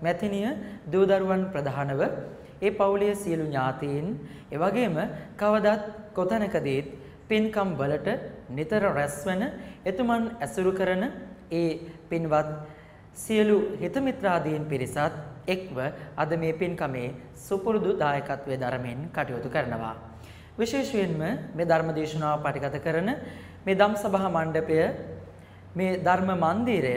මැතිණිය දූ දරුවන් ප්‍රධානව ඒ පවුලේ සියලු ඥාතීන් එවැගේම කවදත් කොතැනකදීත් පින්කම් වලට නිතර රැස්වන එතුමන් ඇසුරු කරන ඒ පින්වත් සියලු හිතමිත්‍රාදීන් පිරිසත් එක්ව අද මේ පින්කමේ සුපුරුදු දායකත්වයේ දරමින් කටයුතු කරනවා. විශේෂයෙන්ම මේ ධර්ම දේශනාව පටිගත කරන මේ ධම් සභා මණ්ඩපය මේ ධර්ම මන්දිරය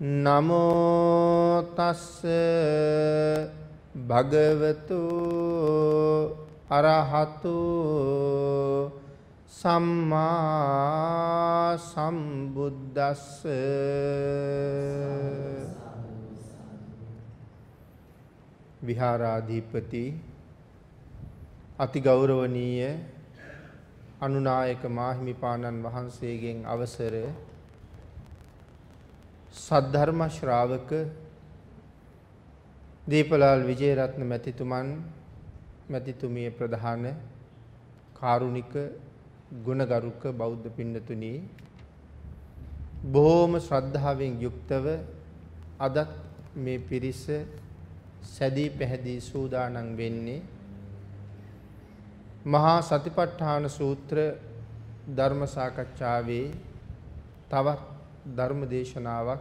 නමෝ තස්ස භගවතු අරහතු සම්මා සම්බුද්දස්ස. විහාරාධිපති අති ගෞරවනීය අනුනායක මාහිමිපාණන් වහන්සේගෙන් අවසර සද්ධර්ම ශ්‍රාවක දීපලාල් විජේරත්න මැතිතුමන් මැතිතුමිය ප්‍රධාන කාරුණික ගුණගරුක බෞද්ධ පින්නතුනි බොහෝම ශ්‍රද්ධාවෙන් යුක්තව අදත් මේ පිරිස සැදී පැහැදී සූදානම් වෙන්නේ මහා සතිපට්ඨාන සූත්‍ර ධර්ම සාකච්ඡාවේ තවත් ධර්ම දේශනාවක්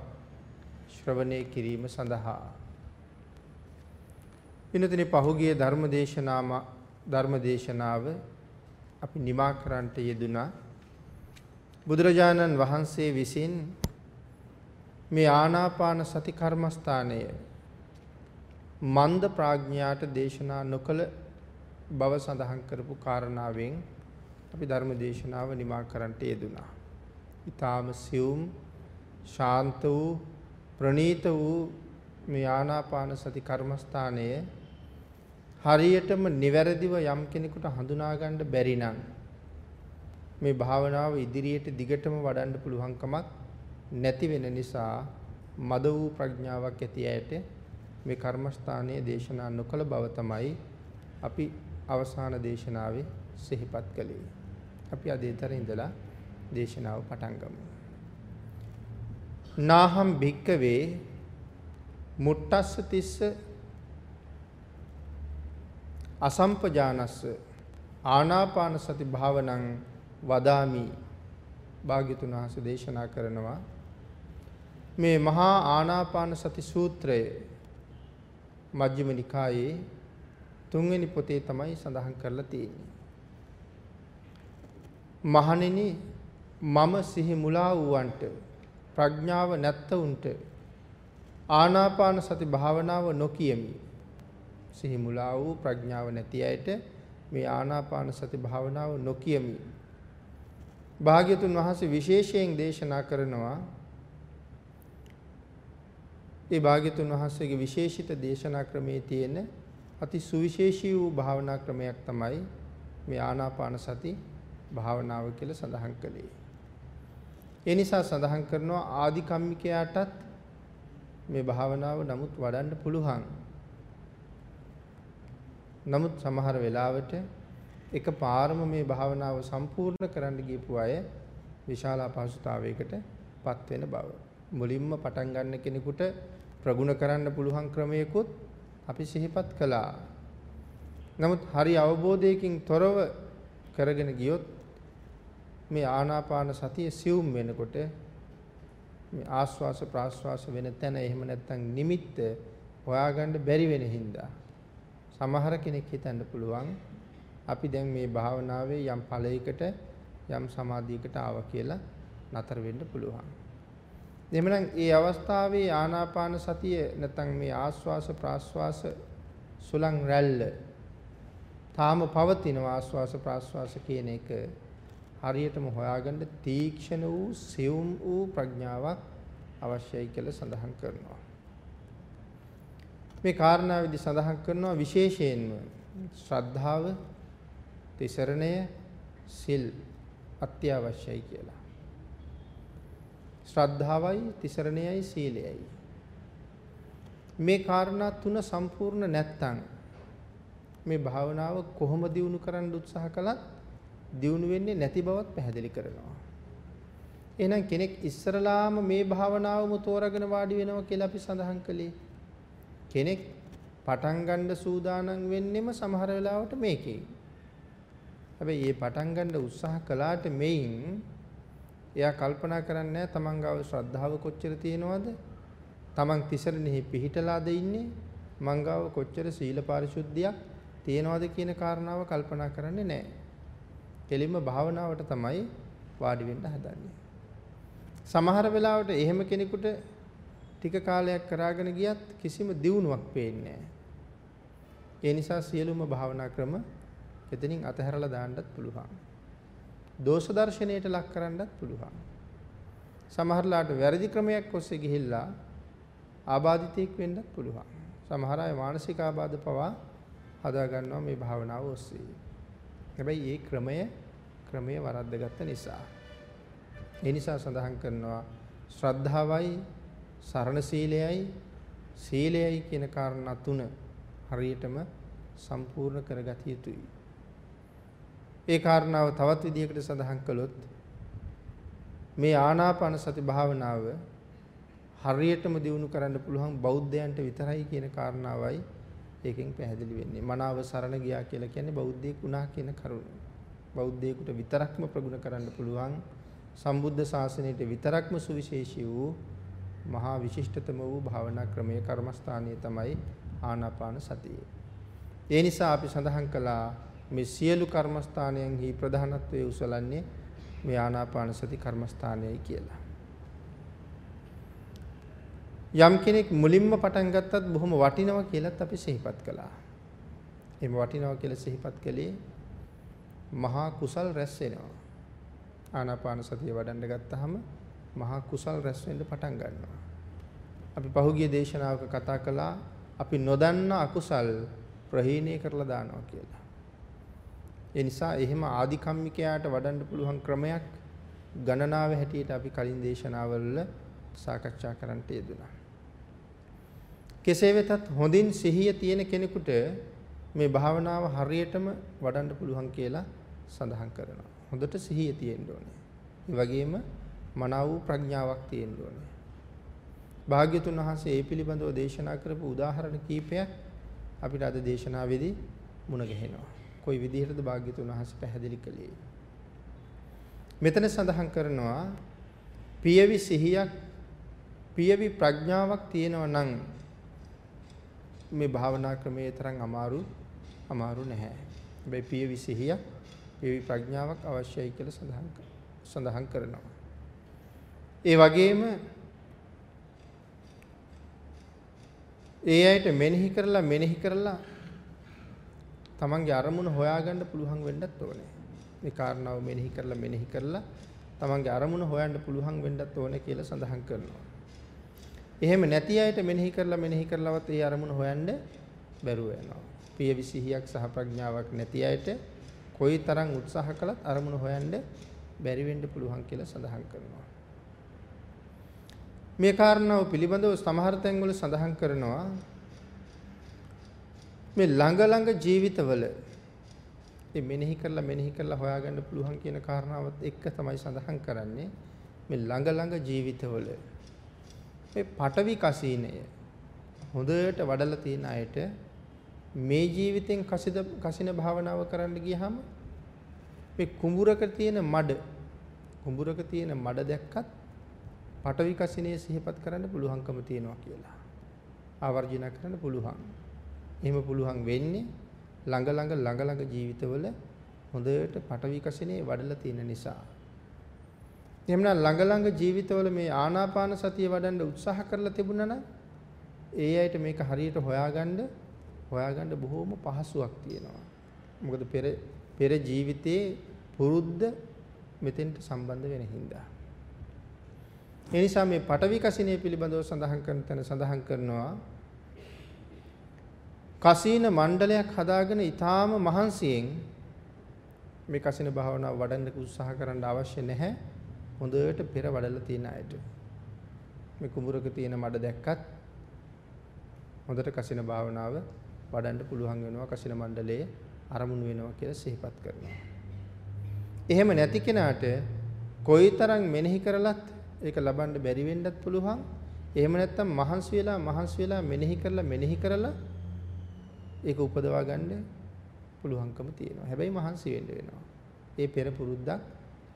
ශ්‍රවණය කිරීම සඳහා පිනතිනි පහුගිය ධර්ම දේශනාම ධර්ම දේශනාව අපි නිමා කරන්නට යෙදුනා බුදුරජාණන් වහන්සේ විසින් මේ ආනාපාන සති කර්මස්ථානය මන්ද ප්‍රඥාට දේශනා නොකළ බව සඳහන් කරපු කාරණාවෙන් අපි ධර්ම දේශනාව නිමා කරන්නට යෙදුනා. ඊටාම සියුම් ශාන්ත වූ ප්‍රණීත වූ මේ ආනාපාන සති කර්මස්ථානය හරියටම නිවැරදිව යම් කෙනෙකුට හඳුනා ගන්න බැරි නම් මේ භාවනාව ඉදිරියට දිගටම වඩන්න පුළුවන්කමක් නැති වෙන නිසා මද වූ ප්‍රඥාවක් ඇති ඇයට මේ කර්මස්ථානයේ දේශනා නොකළ බව තමයි අපි අවසාන දේශනාවේ සිහිපත් කළේ. අපි අද ඊතර ඉඳලා දේශනාව පටන් ගමු. නාහම් භික්කවේ මුට්ටස්ස තිස්ස අසම්පජානස්ස ආනාපාන සති භාවනං වදාමි භාග්‍යතුන් වහන්සේ දේශනා කරනවා මේ මහා ආනාපාන සති සූත්‍රය මජ්ක්‍ධිම නිකායේ තුන්වෙනි පොතේ තමයි සඳහන් කරලා තියෙන්නේ. මහණෙනි මම සිහි මුලා වූවන්ට ප්‍රඥාව නැත්තවුන්ට ආනාපාන සති භාවනාව නොකියමි. සිහි මුලා වූ ප්‍රඥාව නැති අයට මේ ආනාපාන සති භාවනාව නොකියමි. භාග්‍යතුන් වහන්සේ විශේෂයෙන් දේශනා කරනවා ඒ භාග්‍යතුන් වහන්සේගේ විශේෂිත දේශනා ක්‍රමයේ තියෙන අති සුවිශේෂී වූ භාවනා ක්‍රමයක් තමයි මේ ආනාපාන සති භාවනාව කියලා සඳහන් කළේ. ඒ නිසා සඳහන් කරනවා ආදි කම්මිකයාටත් මේ භාවනාව නමුත් වඩන්න පුළුවන්. නමුත් සමහර වෙලාවට එක පාරම මේ භාවනාව සම්පූර්ණ කරන්න ගියපු අය විශාල අපහසුතාවයකට පත් වෙන බව. මුලින්ම පටන් ගන්න කෙනෙකුට ප්‍රගුණ කරන්න පුළුවන් ක්‍රමයකුත් අපි සිහිපත් කළා. නමුත් හරි අවබෝධයකින් තොරව කරගෙන ගියොත් මේ ආනාපාන සතිය සිවුම් වෙනකොට මේ ආස්වාස ප්‍රාස්වාස වෙන තැන එහෙම නැත්නම් නිමිත්ත හොයාගන්න බැරි වෙන හින්දා සමහර කෙනෙක් හිතන්න පුළුවන් අපි දැන් මේ භාවනාවේ යම් ඵලයකට යම් සමාධියකට ආවා කියලා නතර වෙන්න පුළුවන්. එhmenan ඒ අවස්ථාවේ ආනාපාන සතිය නැත්නම් මේ ආස්වාස ප්‍රාස්වාස සුලං රැල්ල තාම පවතින ආස්වාස ප්‍රාස්වාස කියන එක හරියටම හොයාගන්න තීක්ෂණ වූ සියුම් වූ ප්‍රඥාවක් අවශ්‍යයි කියලා සඳහන් කරනවා. මේ කාරණාවේදී සඳහන් කරනවා විශේෂයෙන්ම ශ්‍රද්ධාව, තිසරණය, සිල් අත්‍යවශ්‍යයි කියලා. ශ්‍රද්ධාවයි, තිසරණයයි, සීලයයි. මේ කාරණා තුන සම්පූර්ණ නැත්තම් මේ භාවනාව කොහොම දියුණු කරන්න උත්සාහ කළත් දියුණු වෙන්නේ නැති බවත් පැහැදිලි කරනවා. එහෙනම් කෙනෙක් ඉස්සරලාම මේ භාවනාවම තෝරාගෙන වාඩි වෙනවා කියලා අපි සඳහන් කළේ. කෙනෙක් පටන් ගන්න සූදානම් වෙන්නෙම සමහර වෙලාවට මේකේ. හැබැයි මේ පටන් ගන්න උත්සාහ කළාට මෙයින් එයා කල්පනා කරන්නේ නැහැ තමන් ගාව ශ්‍රද්ධාව කොච්චර තියෙනවද? තමන් තිසරණෙහි පිහිටලාද ඉන්නේ? මං ගාව කොච්චර සීල පාරිශුද්ධියක් තියෙනවද කියන කාරණාව කල්පනා කරන්නේ නැහැ. කෙලින්ම භාවනාවට තමයි වාඩි වෙන්න හදන්නේ. සමහර වෙලාවට එහෙම කෙනෙකුට ටික කාලයක් කරාගෙන ගියත් කිසිම දියුණුවක් පේන්නේ නැහැ. ඒ නිසා සියලුම භාවනා ක්‍රම එතනින් අතහැරලා දාන්නත් පුළුවන්. දෝෂ දර්ශනයට ලක් කරන්නත් පුළුවන්. සමහරලාට වැරදි ක්‍රමයක් ඔස්සේ ගිහිල්ලා ආබාධිතයෙක් වෙන්නත් පුළුවන්. සමහර අය මානසික ආබාධ පවා හදා ගන්නවා මේ භාවනාව ඔස්සේ. හැබැයි මේ ක්‍රමය ක්‍රමය වරද්දගත්ත නිසා. ඒ නිසා සඳහන් කරනවා ශ්‍රද්ධාවයි සරණ සීලයයි සීලයයි කියන කාරණා තුන හරියටම සම්පූර්ණ කරගත යුතුයි. ඒ කාරණාව තවත් විදිහකට සඳහන් කළොත් මේ ආනාපාන සති භාවනාව හරියටම දිනු කරන්න පුළුවන් බෞද්ධයන්ට විතරයි කියන කාරණාවයි ඒකෙන් පැහැදිලි වෙන්නේ. මනාව සරණ ගියා කියලා කියන්නේ බෞද්ධයෙක් වුණා කියන කරුණ. බෞද්ධයෙකුට විතරක්ම ප්‍රගුණ කරන්න පුළුවන් සම්බුද්ධ ශාසනයට විතරක්ම සුවිශේෂී වූ මහා විශිෂ්ටතම වූ භාවනා ක්‍රමයේ කර්මස්ථානීය තමයි ආනාපාන සතිය. ඒ නිසා අපි සඳහන් කළා මේ සියලු කර්මස්ථානයන්හි ප්‍රධානත්වයේ උසලන්නේ මේ ආනාපාන සති කර්මස්ථානයයි කියලා. යම් කෙනෙක් මුලින්ම පටන් ගත්තත් බොහොම වටිනවා කියලාත් අපි සිහිපත් කළා. එහෙම වටිනවා කියලා සිහිපත් කළේ මහා කුසල් රැස් වෙනවා. ආනාපාන සතිය වඩන්න ගත්තාම මහා කුසල් රැස් වෙන්න පටන් ගන්නවා. අපි පහුගිය දේශනාවක කතා කළා අපි නොදන්න අකුසල් ප්‍රහීණය කරලා දානවා කියලා. ඒ නිසා එහෙම ආධිකම්මිකයාට වඩන්න පුළුවන් ක්‍රමයක් ගණනාව හැටියට අපි කලින් දේශනාවල සාකච්ඡා කරන්නට යෙදුණා. කෙසේ වෙතත් හොඳින් සිහිය තියෙන කෙනෙකුට මේ භාවනාව හරියටම වඩන්න පුළුවන් කියලා සඳහන් කරනවා. හොඳට සිහිය තියෙන්න ඕනේ. ඒ වගේම මනාව වූ ප්‍රඥාවක් තියෙන්න ඕනේ. භාග්‍යතුන් වහන්සේ ඒ පිළිබඳව දේශනා කරපු උදාහරණ කීපයක් අපිට අද දේශනාවේදී මුණ ගැහෙනවා. කොයි විදිහටද භාග්‍යතුන් වහන්සේ පැහැදිලි කළේ? මෙතන සඳහන් කරනවා පියවි සිහියක් පියවි ප්‍රඥාවක් තියෙනවා නම් මේ භාවනා ක්‍රමයේ තරම් අමාරු අමාරු නැහැ. හැබැයි පියවි සිහියක් පියවි ප්‍රඥාවක් අවශ්‍යයි කියලා සඳහන් සඳහන් කරනවා. ඒ වගේම ඒ අයට මෙනෙහි කරලා මෙනෙහි කරලා තමන්ගේ අරමුණ හොයාගන්න පුළුවන් වෙන්නත් ඕනේ. මේ කාරණාව මෙනෙහි කරලා මෙනෙහි කරලා තමන්ගේ අරමුණ හොයන්න පුළුවන් වෙන්නත් ඕනේ කියලා සඳහන් කරනවා. එහෙම නැති අයට මෙනෙහි කරලා මෙනෙහි කරලවත් ඒ අරමුණ හොයන්න බැරුව යනවා. පිය විසිහියක් සහ ප්‍රඥාවක් නැති අයට කොයිතරම් උත්සාහ කළත් අරමුණ හොයන්න බැරි වෙන්න පුළුවන් කියලා සඳහන් කරනවා. මේ කාරණාව පිළිබඳව සමහර තැන්වල සඳහන් කරනවා මේ ළඟ ළඟ ජීවිතවල මේ මෙනෙහි කරලා මෙනෙහි කරලා හොයාගන්න පුළුවන් කියන කාරණාවත් එක්ක තමයි සඳහන් කරන්නේ මේ ළඟ ළඟ ජීවිතවල මේ පටවි කසීනය හොඳට වඩලා තියෙන අයට මේ ජීවිතෙන් කසිද කසින භාවනාව කරන්න ගියහම මේ කුඹුරක තියෙන මඩ කුඹුරක තියෙන මඩ දැක්කත් පටවි කසිනේ සිහිපත් කරන්න පුළුවන්කම තියෙනවා කියලා. ආවර්ජන කරන්න පුළුවන්. එහෙම පුළුවන් වෙන්නේ ළඟ ළඟ ළඟ ළඟ ජීවිතවල හොඳට පටවි කසිනේ වඩලා තියෙන නිසා. එහෙමනම් ළඟ ළඟ ජීවිතවල මේ ආනාපාන සතිය වඩන්න උත්සාහ කරලා තිබුණා නම් ඒ අයට මේක හරියට හොයාගන්න හොයාගන්න බොහෝම පහසුවක් තියෙනවා. මොකද පෙර පෙර ජීවිතයේ පුරුද්ද මෙතෙන්ට සම්බන්ධ වෙන හින්දා. ඒ නිසා මේ පටවි කසිනේ පිළිබඳව සඳහන් කරන තැන සඳහන් කරනවා කසීන මණ්ඩලයක් හදාගෙන ඊටාම මහන්සියෙන් මේ කසින භාවනාව වඩන්න උත්සාහ කරන්න අවශ්‍ය නැහැ. හොඳට පෙර වඩලා තියෙන අයට. මේ කුඹුරක තියෙන මඩ දැක්කත් හොඳට කසින භාවනාව වඩන්න පුළුවන් වෙනවා කසින මණ්ඩලයේ අරමුණු වෙනවා කියලා සිහිපත් කරනවා. එහෙම නැති කෙනාට කොයිතරම් මෙනෙහි කරලත් ඒක ලබන්න බැරි වෙන්නත් පුළුවන්. එහෙම නැත්නම් මහන්සි වෙලා මහන්සි වෙලා මෙනෙහි කරලා මෙනෙහි කරලා ඒක උපදවා ගන්න පුළුවන්කම තියෙනවා. හැබැයි මහන්සි වෙන්න වෙනවා. ඒ පෙර පුරුද්දක්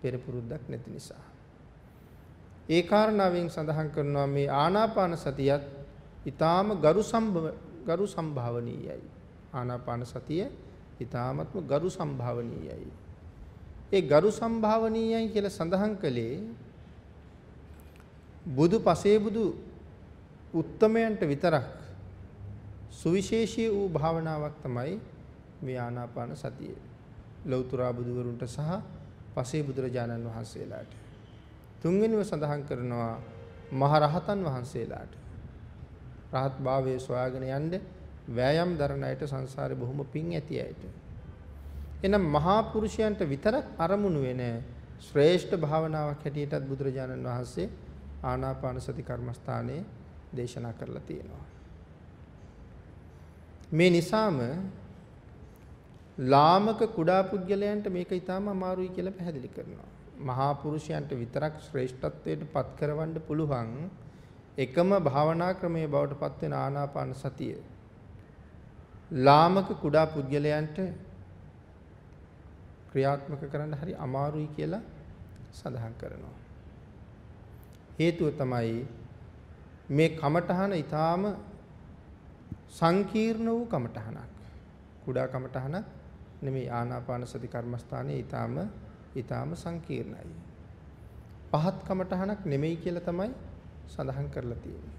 පෙර පුරුද්දක් නැති නිසා. ඒ කාරණාවෙන් සඳහන් කරනවා මේ ආනාපාන සතියත් ඊටාම ගරු සම්භව ගරු සම්භාවනීයයි. ආනාපාන සතිය ඊටාමත්ම ගරු සම්භාවනීයයි. ඒ ගරු සම්භාවනීයයි කියලා සඳහන් කළේ බුදු පසේ බුදු උත්තමයන්ට විතරක් සුවිශේෂී වූ භාවනාවක් තමයි මේ ආනාපාන සතිය. ලෞතර බුදුවරුන්ට සහ පසේ බුදුරජාණන් වහන්සේලාට. තුන්වෙනිව සඳහන් කරනවා මහ රහතන් වහන්සේලාට. රහත් භාවයේ සොයාගෙන යන්න වෑයම් දරන අයට සංසාරේ බොහොම පිං ඇති අයට. එනම් මහා පුරුෂයන්ට විතරක් අරමුණු වෙන ශ්‍රේෂ්ඨ භාවනාවක් හැටියටත් බුදුරජාණන් වහන්සේ ආනාපාන සති කර්මස්ථානයේ දේශනා කරලා තියෙනවා. මේ නිසාම ලාමක කුඩා පුද්ගලයන්ට මේක ඊටාම අමාරුයි කියලා පැහැදිලි කරනවා. මහා පුරුෂයන්ට විතරක් ශ්‍රේෂ්ඨත්වයට පත් කරවන්න පුළුවන් එකම භාවනා ක්‍රමයේ බවට පත් වෙන ආනාපාන සතිය. ලාමක කුඩා පුද්ගලයන්ට ක්‍රියාත්මක කරන්න හරි අමාරුයි කියලා සඳහන් කරනවා. හේතුව තමයි මේ කමඨහන ඊටාම සංකීර්ණ වූ කමඨහනක්. කුඩා කමඨහනක් නෙමෙයි ආනාපාන සති කර්මස්ථානයේ ඊටාම ඊටාම සංකීර්ණයි. පහත් කමඨහනක් නෙමෙයි කියලා තමයි සඳහන් කරලා තියෙන්නේ.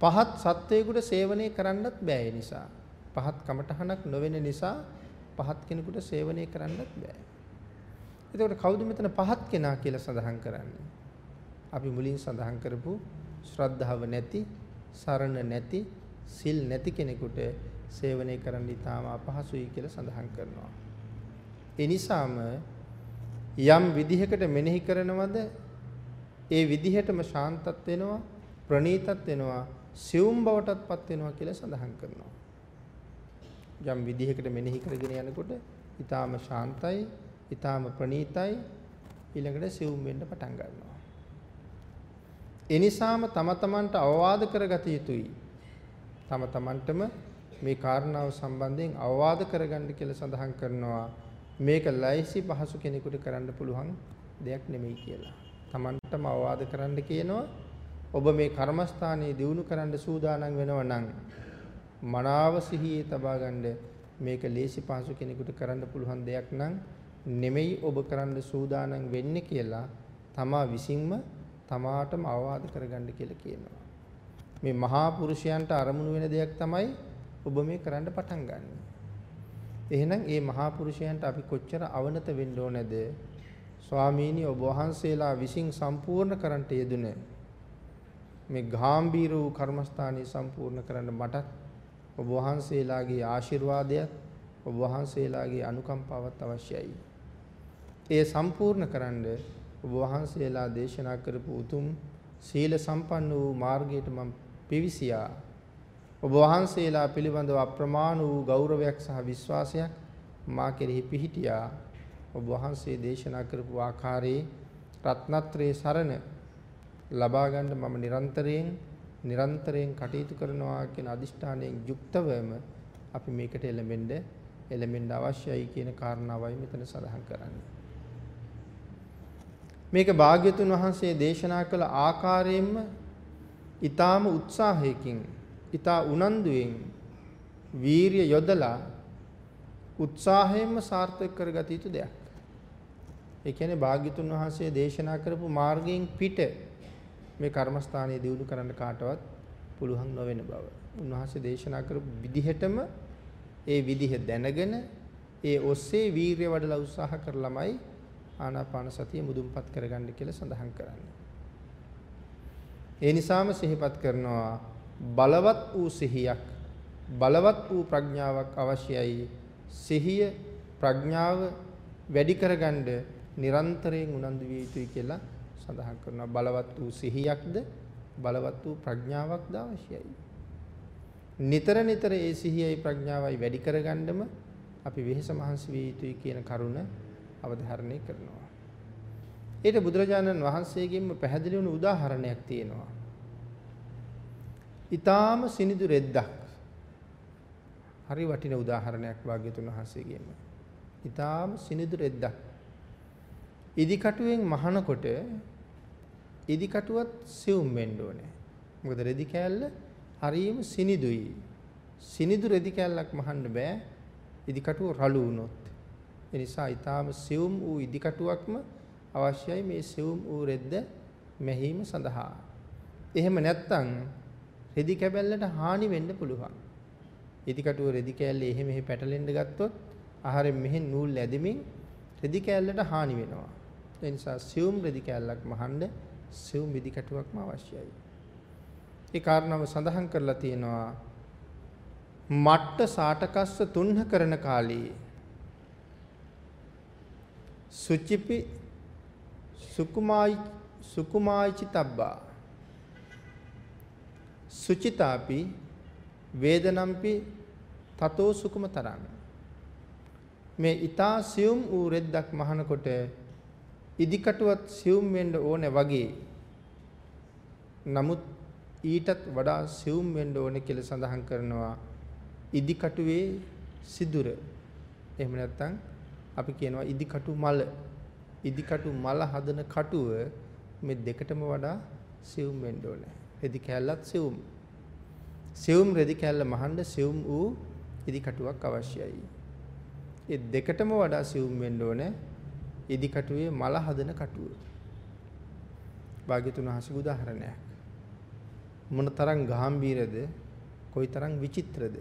පහත් සත්වයකට සේවනය කරන්නත් බෑ ඒ නිසා. පහත් කමඨහනක් නොවෙන නිසා පහත් කෙනෙකුට සේවනය කරන්නත් බෑ. එතකොට කවුද මෙතන පහත් කෙනා කියලා සඳහන් කරන්නේ? අපි මුලින් සඳහන් කරපු ශ්‍රද්ධාව නැති, සරණ නැති, සිල් නැති කෙනෙකුට සේවනය කරන්න ඉතාම අපහසුයි කියලා සඳහන් කරනවා. ඒ නිසාම යම් විදිහකට මෙනෙහි කරනවද ඒ විදිහටම ශාන්තත් වෙනවා, ප්‍රණීතත් වෙනවා, සියුම් බවටත්පත් වෙනවා කියලා සඳහන් කරනවා. යම් විදිහකට මෙනෙහි කරගෙන යනකොට ඊටාම ශාන්තයි, ඊටාම ප්‍රණීතයි ඊළඟට සිවුම් වෙන්න පටන් ගන්නවා. ඒ නිසාම තම තමන්ට අවවාද කරගත යුතුයි. තම තමන්ටම මේ කාරණාව සම්බන්ධයෙන් අවවාද කරගන්න කියලා සඳහන් කරනවා. මේක ලයිසි පහසු කෙනෙකුට කරන්න පුළුවන් දෙයක් නෙමෙයි කියලා. තමන්ටම අවවාද කරන්න කියනවා. ඔබ මේ කර්මස්ථානයේ දිනු කරන්න සූදානම් වෙනව නම් මනාව සිහියේ තබා ගන්න මේක ලේසි පහසු කෙනෙකුට කරන්න පුළුවන් දෙයක් නම් නෙමෙයි ඔබ කරන්න සූදානම් වෙන්නේ කියලා තමා විසින්ම තමාටම අවවාද කරගන්න කියලා කියනවා. මේ මහා පුරුෂයන්ට අරමුණු වෙන දෙයක් තමයි ඔබ මේ කරන්න පටන් ගන්න. එහෙනම් මේ මහා පුරුෂයන්ට අපි කොච්චර අවනත වෙන්න ඕනේද? ස්වාමීනි ඔබ වහන්සේලා විසින් සම්පූර්ණ කරන්නට යෙදුන මේ ගාම්භීර වූ කර්මස්ථානයේ සම්පූර්ණ කරන්න මටත් ඔබ වහන්සේලාගේ ආශිර්වාදයත් ඔබ වහන්සේලාගේ අනුකම්පාවත් අවශ්‍යයි. ඒ සම්පූර්ණ කරන්න ඔබ වහන්සේලා දේශනා කරපු උතුම් සීල සම්පන්න වූ මාර්ගයට මම පිවිසියා. ඔබ වහන්සේලා පිළිබඳව අප්‍රමාණ වූ ගෞරවයක් සහ විශ්වාසයක් මා කෙරෙහි පිහිටියා. ඔබ වහන්සේ දේශනා කරපු ආකාරයේ රත්නත්‍රයේ සරණ ලබා ගන්න මම නිරන්තරයෙන් නිරන්තරයෙන් කටයුතු කරනවා කියන අදිෂ්ඨානයෙන් යුක්තවම අපි මේකට එළඹෙන්න එළඹෙන්න අවශ්‍යයි කියන කාරණාවයි මෙතන සඳහන් කරන්නේ. මේක භාග්‍යතුන් වහන්සේ දේශනා කළ ආකාරයෙන්ම ඊටාම උත්සාහයකින් ඊටා උනන්දුවෙන් වීරිය යොදලා උත්සාහයෙන්ම සාර්ථක කරගත යුතු දෙයක්. ඒ කියන්නේ භාග්‍යතුන් වහන්සේ දේශනා කරපු මාර්ගයෙන් පිට මේ කර්මස්ථානයේ දියුණු කරන්න කාටවත් පුළුවන් නොවන බව. උන්වහන්සේ දේශනා කරපු විදිහටම ඒ විදිහ දැනගෙන ඒ ඔස්සේ වීරිය වඩලා උත්සාහ කරලමයි ආනාපාන සතිය මුදුන්පත් කරගන්න කියලා සඳහන් කරන්නේ. ඒ නිසාම සිහිපත් කරනවා බලවත් වූ සිහියක් බලවත් වූ ප්‍රඥාවක් අවශ්‍යයි. සිහිය ප්‍රඥාව වැඩි කරගන්න නිරන්තරයෙන් උනන්දු විය යුතුයි කියලා සඳහන් කරනවා. බලවත් වූ සිහියක්ද බලවත් වූ ප්‍රඥාවක්ද අවශ්‍යයි. නිතර නිතර ඒ සිහියයි ප්‍රඥාවයි වැඩි කරගන්නම අපි වෙහෙස මහන්සි විය යුතුයි කියන කරුණ අවධාරණය කරනවා. ඊට බුදුරජාණන් වහන්සේගෙන්ම පැහැදිලි වුණු උදාහරණයක් තියෙනවා. ඊටාම සිනිදු රෙද්දක්. හරි වටින උදාහරණයක් වාග්යතුන් වහන්සේගෙන්ම. ඊටාම සිනිදු රෙද්දක්. ඉදිකටුවෙන් මහනකොට ඉදිකටුවත් සිවුම් වෙන්න ඕනේ. මොකද රෙදි කෑල්ල හරියම සිනිදුයි. සිනිදු රෙදි කෑල්ලක් මහන්න බෑ. ඉදිකටුව රළු වුණොත්. ඒ නිසා ඊටාම සිවුම් වූ ඉදිකටුවක්ම අවශ්‍යයි මේ සිවුම් වූ රෙද්ද මෙහිම සඳහා. එහෙම නැත්නම් රෙදි කැබැල්ලට හානි වෙන්න පුළුවන්. ඉදිකටුව රෙදි කෑල්ලේ එහෙ මෙහෙ පැටලෙන්න ගත්තොත් ආහාරයෙන් මෙහෙන් නූල් ඇදෙමින් රෙදි කෑල්ලට හානි වෙනවා. ඒ නිසා සියුම් රෙදි කෑල්ලක් මහන්න සියුම් විදි කටුවක්ම අවශ්‍යයි. ඒ කාරණාව සඳහන් කරලා තියෙනවා මට්ට සාටකස්ස තුන්හ කරන කාලේ සුචිපි සුකුමායි සුකුමායිචිතබ්බා සුචිතාපි වේදනම්පි තතෝ සුකුමතරං මේ ඊතා සියුම් වූ රෙද්දක් මහනකොට ඉදිකටුවත් සියුම් වෙන්න ඕනේ වගේ. නමුත් ඊටත් වඩා සියුම් වෙන්න ඕනේ කියලා සඳහන් කරනවා ඉදිකටුවේ සිදුර. එහෙම නැත්නම් අපි කියනවා ඉදිකටු මල. ඉදිකටු මල හදන කටුව මේ දෙකටම වඩා සියුම් වෙන්න ඕනේ. රෙදි කැල්ලත් සියුම්. සියුම් රෙදි කැල්ල මහන්න සියුම් වූ ඉදිකටුවක් අවශ්‍යයි. ඒ දෙකටම වඩා සියුම් වෙන්න ඕනේ ඉදිකටුවේ මල හදන කටුව. භාග්‍යතුන් වහන්සේගේ උදාහරණයක්. මොනතරම් ගැඹීරද කොයිතරම් විචිත්‍රද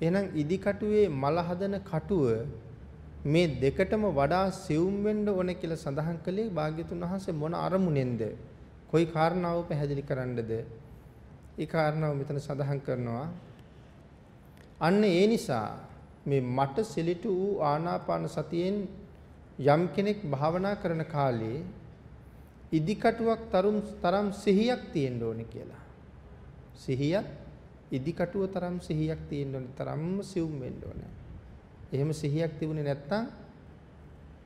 එහෙනම් ඉදිකටුවේ මල හදන කටුව මේ දෙකටම වඩා සියුම් වෙන්න ඕනේ කියලා සඳහන් කළේ භාග්‍යතුන් වහන්සේ මොන අරමුණෙන්ද? කොයි කාරණාව පැහැදිලි කරන්නද? ඒ කාරණාව මෙතන සඳහන් කරනවා. අන්න ඒ නිසා මේ මට සිලිටු වූ ආනාපාන සතියෙන් යම් කෙනෙක් භාවනා කරන කාලේ ඉදිකටුවක් තරුම් තරම් සිහියක් තියෙන්න ඕනේ කියලා. සිහියක් ඉදිකටුව තරම් සිහියක් තියෙන්න ඕනේ තරම්ම සිවුම් වෙන්න ඕනේ. එහෙම සිහියක් තිබුණේ නැත්නම්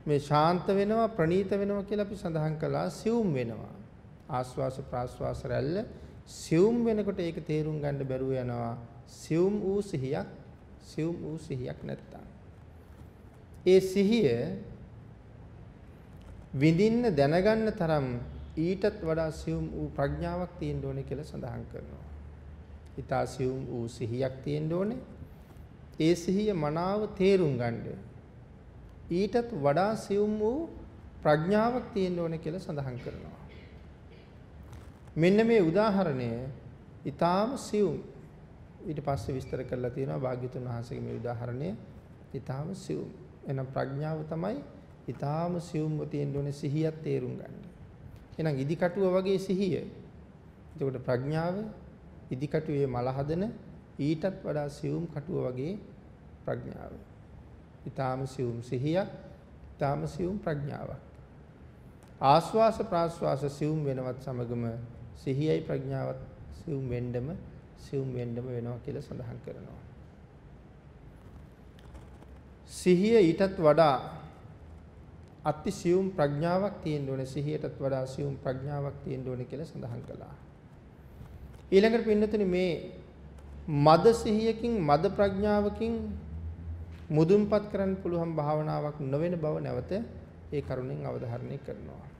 මේ ශාන්ත වෙනවා ප්‍රණීත වෙනවා කියලා අපි සඳහන් කළා සිවුම් වෙනවා. ආස්වාස ප්‍රාස්වාස රැල්ල සිවුම් වෙනකොට ඒක තේරුම් ගන්න බැරුව යනවා. සිවුම් වූ සිහියක් සිවුම් වූ සිහියක් නැත්තම්. ඒ සිහිය විඳින්න දැනගන්න තරම් ඊටත් වඩා සිවුම් වූ ප්‍රඥාවක් තියෙන්න ඕනේ කියලා සඳහන් කරනවා. ඊතා සිවුම් වූ සිහියක් තියෙන්න ඕනේ. ඒ සිහිය මනාව තේරුම් ගන්න. ඊටත් වඩා සියුම් වූ ප්‍රඥාවක් තියෙන්න ඕනේ කියලා සඳහන් කරනවා. මෙන්න මේ උදාහරණය ඊටාම සියුම් ඊට පස්සේ විස්තර කරලා තියෙනවා භාග්‍යතුන් වහන්සේගේ මේ උදාහරණය ඊටාම සියුම්. එහෙනම් ප්‍රඥාව තමයි ඊටාම සියුම්ව තියෙන්න ඕනේ සිහියක් තේරුම් ගන්න. එහෙනම් ඉදිකටුව වගේ සිහිය. එතකොට ප්‍රඥාව ඉදිකටුවේ මල හදන ඊටත් වඩා සියුම් කටුව වගේ ප්‍රඥාව. ඊටාම සියුම් සිහියක්, ඊටාම සියුම් ප්‍රඥාවක්. ආස්වාස ප්‍රාස්වාස සියුම් වෙනවත් සමගම සිහියයි ප්‍රඥාවත් සියුම් වෙන්නම සියුම් වෙන්නම වෙනවා කියලා සඳහන් කරනවා. සිහිය ඊටත් වඩා අති සියුම් ප්‍රඥාවක් තියෙන්න ඕනේ සිහියටත් වඩා සියුම් ප්‍රඥාවක් තියෙන්න ඕනේ කියලා සඳහන් කළා. ඊළඟට පින්නතුනි මේ මද සිහියකින් මද ප්‍රඥාවකින් මුදුන්පත් කරන්න පුළුවන් භාවනාවක් නොවන බව නැවත ඒ කරුණෙන් අවධාරණය කරනවා.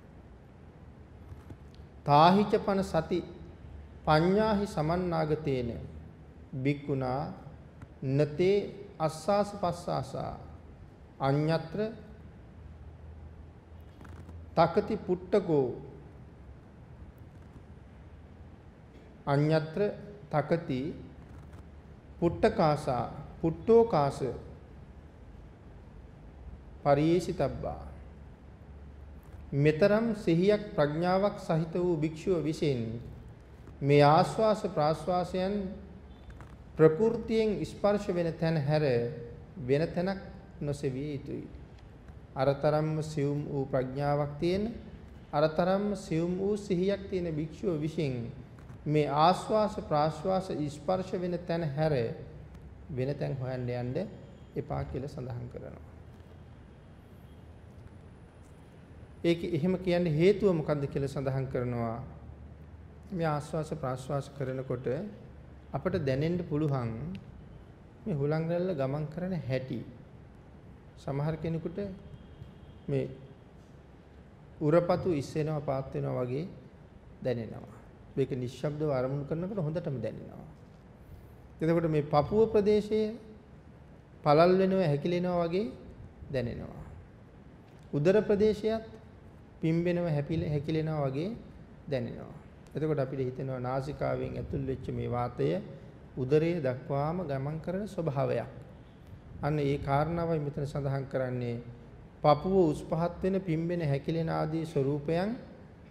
තාහිච පන සති පඤ්ඤාහි සමන්නාගතේන. බික්කුණා නතේ අස්සාස පස්සාසා. අඤ්ඤත්‍ර තකති පුට්ටකෝ අඤ්ඤත්‍ර තකති පුට්ටකාසා පුට්ටෝකාස පරියේසිතබ්බා මෙතරම් සිහියක් ප්‍රඥාවක් සහිත වූ භික්ෂුව විසින් මේ ආස්වාස ප්‍රාස්වාසයන් ප්‍රകൃතියෙන් ස්පර්ශ වෙන තැන හැර වෙන තැනක් නොසෙවිය යුතුයි. අරතරම්ම සියුම් වූ ප්‍රඥාවක් තියෙන අරතරම්ම සියුම් වූ සිහියක් තියෙන භික්ෂුව විසින් මේ ආස්වාස ප්‍රාස්වාස ස්පර්ශ වෙන තැන හැර වෙන තැන් හොයන්න යන්න එපා කියලා සඳහන් කරනවා. ඒක එහෙම කියන්නේ හේතුව මොකද්ද කියලා සඳහන් කරනවා. මේ ආස්වාස ප්‍රාස්වාස කරනකොට අපට දැනෙන්න පුළුවන් මේ හුලං රැල්ල ගමන් කරන හැටි. සමහර කෙනෙකුට මේ උරපතු ඉස්සෙනවා පාත් වෙනවා වගේ දැනෙනවා. මේක නිශ්ශබ්දව අරමුණු කරනකොට හොඳටම දැනෙනවා. එතකොට මේ පපුව ප්‍රදේශයේ පළල් වෙනවා හැකිලෙනවා වගේ දැනෙනවා. උදර ප්‍රදේශයත් පිම්බෙනවා හැකිලෙනවා වගේ දැනෙනවා. එතකොට අපිට හිතෙනවා නාසිකාවෙන් ඇතුල් වෙච්ච මේ වාතය උදරයේ දක්වාම ගමන් කරන ස්වභාවයක්. අන්න ඒ කාරණාවයි මෙතන සඳහන් කරන්නේ පපුව උස් පහත් වෙන පිම්බෙන හැකිලෙන ආදී ස්වરૂපයන්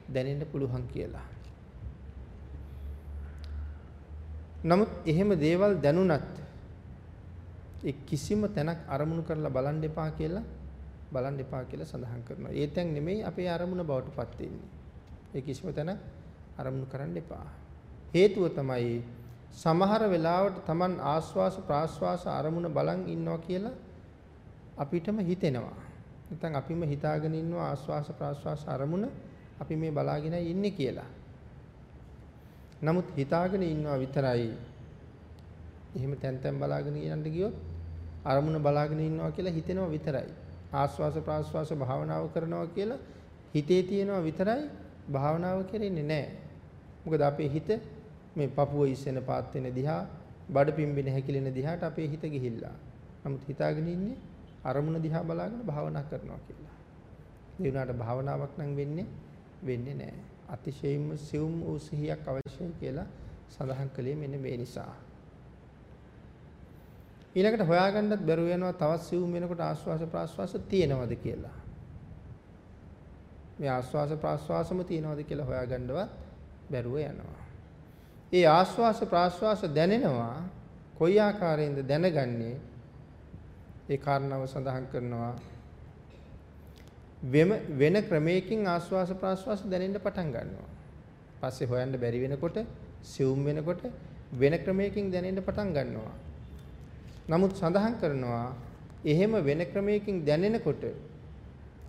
දැනෙන්න පුළුවන් කියලා. නමුත් එහෙම දේවල් දැනුණත් ඒ කිසිම තැනක් අරමුණු කරලා බලන්න එපා කියලා බලන්න එපා කියලා සඳහන් කරනවා. ඒ තැන් නෙමෙයි අපේ අරමුණ බවට පත් වෙන්නේ. ඒ කිසිම තැනක් අරමුණු කරන්න එපා. හේතුව තමයි සමහර වෙලාවට Taman ආස්වාස ප්‍රාස්වාස අරමුණ බලන් ඉන්නවා කියලා අපිටම හිතෙනවා. නැත්නම් අපිම හිතාගෙන ඉන්නවා ආස්වාස ප්‍රාස්වාස අරමුණ අපි මේ බලාගෙන ඉන්නේ කියලා. නමුත් හිතාගෙන ඉන්නවා විතරයි එහෙම තැන් තැන් බලාගෙන යන්න ගියොත් අරමුණ බලාගෙන ඉන්නවා කියලා හිතෙනවා විතරයි. ආස්වාස ප්‍රාස්වාස භාවනාව කරනවා කියලා හිතේ තියෙනවා විතරයි භාවනාව කරෙන්නේ නැහැ. මොකද අපේ හිත මේ පපුව ඉස්සෙන පාත් වෙන දිහා, බඩ පිම්බෙන හැකිලෙන දිහාට අපේ හිත ගිහිල්ලා. නමුත් හිතාගෙන ඉන්නේ අරමුණ දිහා බලාගෙන භාවනා කරනවා කියලා. ඒ වුණාට භාවනාවක් නම් වෙන්නේ වෙන්නේ නැහැ. අතිශයින්ම සියුම් වූ සිහියක් අවශ්‍යයි කියලා සඳහන් කළේ මෙන්න මේ නිසා. ඊළඟට හොයාගන්නත් බැරුව යනවා තවත් සිවුම් වෙනකොට ආස්වාස ප්‍රාස්වාස තියෙනවද කියලා. මේ ආස්වාස ප්‍රාස්වාසම තියෙනවද කියලා හොයාගන්නවත් බැරුව යනවා. ඒ ආස්වාස ප්‍රාස්වාස දැනෙනවා කොයි ආකාරයෙන්ද දැනගන්නේ ඒ කාරණාව සඳහන් කරනවා වෙම වෙන ක්‍රමයකින් ආස්වාස ප්‍රාස්වාස දැනෙන්න පටන් ගන්නවා. පස්සේ හොයන්න බැරි වෙනකොට සිවුම් වෙනකොට වෙන ක්‍රමයකින් දැනෙන්න පටන් ගන්නවා. නමුත් සඳහන් කරනවා එහෙම වෙන ක්‍රමයකින් දැනෙනකොට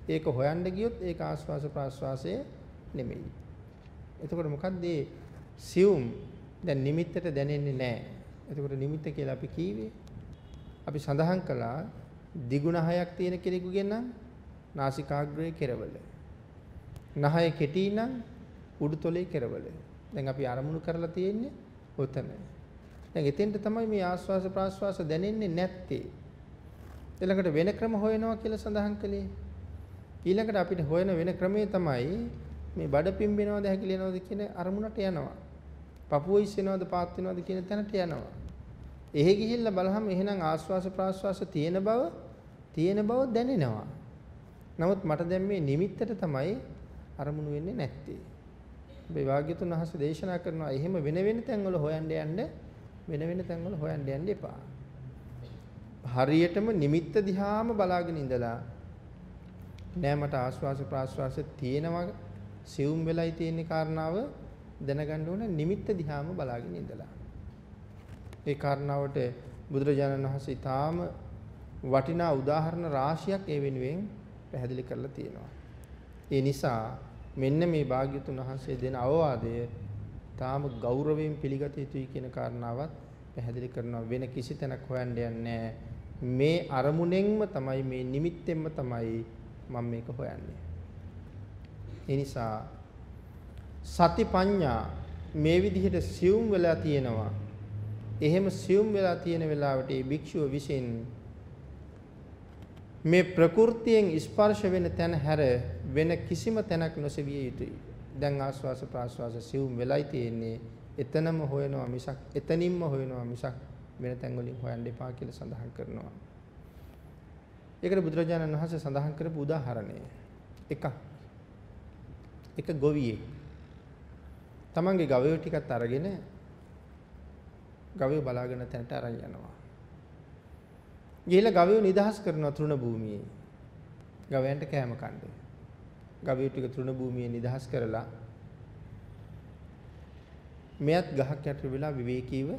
ඒක හොයන්න ගියොත් ඒක ආස්වාස ප්‍රාස්වාසය නෙමෙයි. එතකොට මොකද්ද සියුම් දැන් නිමිත්තට දැනෙන්නේ නැහැ. එතකොට නිමිත්ත කියලා අපි කීවේ අපි සඳහන් කළා දිගුණ හයක් තියෙන කෙනෙකුගෙන් නම් නාසිකාග්‍රයේ කෙරවල. නහය කෙටි නම් උඩුතොලේ කෙරවල. දැන් අපි අරමුණු කරලා තියෙන්නේ ඔතන. දැන් එතෙන්ට තමයි මේ ආස්වාස ප්‍රාස්වාස දැනෙන්නේ නැත්තේ. ඊළඟට වෙන ක්‍රම හොයනවා කියලා සඳහන් කළේ. ඊළඟට අපිට හොයන වෙන ක්‍රමේ තමයි මේ බඩ පිම්බෙනවද හැකිලෙනවද කියන අරමුණට යනවා. පපුව ඉස්සෙනවද පාත් වෙනවද කියන තැනට යනවා. එහෙ ගිහිල්ලා බලහම එහෙනම් ආස්වාස ප්‍රාස්වාස තියෙන බව තියෙන බව දැනෙනවා. නමුත් මට දැන් මේ නිමිත්තට තමයි අරමුණු වෙන්නේ නැත්තේ. මේ වාග්යතුන් වහන්සේ දේශනා කරනවා එහෙම වෙන වෙන තැන්වල හොයන්න යන්න වෙන වෙන තැන්වල හොයන්න යන්න එපා. හරියටම නිමිත්ත දිහාම බලාගෙන ඉඳලා නෑ මට ආස්වාස ප්‍රාස්වාස තියෙනවා සිවුම් වෙලයි තියෙන කාරණාව දැනගන්න ඕන නිමිත්ත දිහාම බලාගෙන ඉඳලා. ඒ කාරණාවට බුදුරජාණන් වහන්සේ ඊටාම වටිනා උදාහරණ රාශියක් ඒ වෙනුවෙන් පැහැදිලි කරලා තියෙනවා. ඒ නිසා මෙන්න මේ භාග්‍යතුන් වහන්සේ දෙන අවවාදය තාම ගෞරවයෙන් පිළිගත යුතුයි කියන කාරණාවත් පැහැදිලි කරනවා වෙන කිසි තැනක් හොයන්න යන්නේ මේ අරමුණෙන්ම තමයි මේ නිමිත්තෙන්ම තමයි මම මේක හොයන්නේ. ඒ නිසා සති පඤ්ඤා මේ විදිහට සියුම් වෙලා තියෙනවා. එහෙම සියුම් වෙලා තියෙන වෙලාවට මේ භික්ෂුව විසින් මේ ප්‍රകൃතියෙන් ස්පර්ශ වෙන තැන හැර වෙන කිසිම තැනක් නොසෙවිය යුතුයි. දැන් ආස්වාස ප්‍රාස්වාස සිවුම් වෙලයි තියෙන්නේ. එතනම හොයනවා මිසක් එතනින්ම හොයනවා මිසක් වෙන තැන් වලින් හොයන්න එපා කියලා සඳහන් කරනවා. ඒකට බුදුරජාණන් වහන්සේ සඳහන් කරපු උදාහරණය එකක්. එක ගොවියෙක් තමන්ගේ ගවයෝ ටිකත් අරගෙන ගවයෝ බලාගෙන තැනට අරන් යනවා. ගිහලා ගවයෝ නිදහස් කරන තෘණ භූමියේ. ගවයන්ට කෑම කන්නේ. ගවයෝ ටික තෘණ භූමියේ නිදහස් කරලා මෙයත් ගහක් යට වෙලා විවේකීව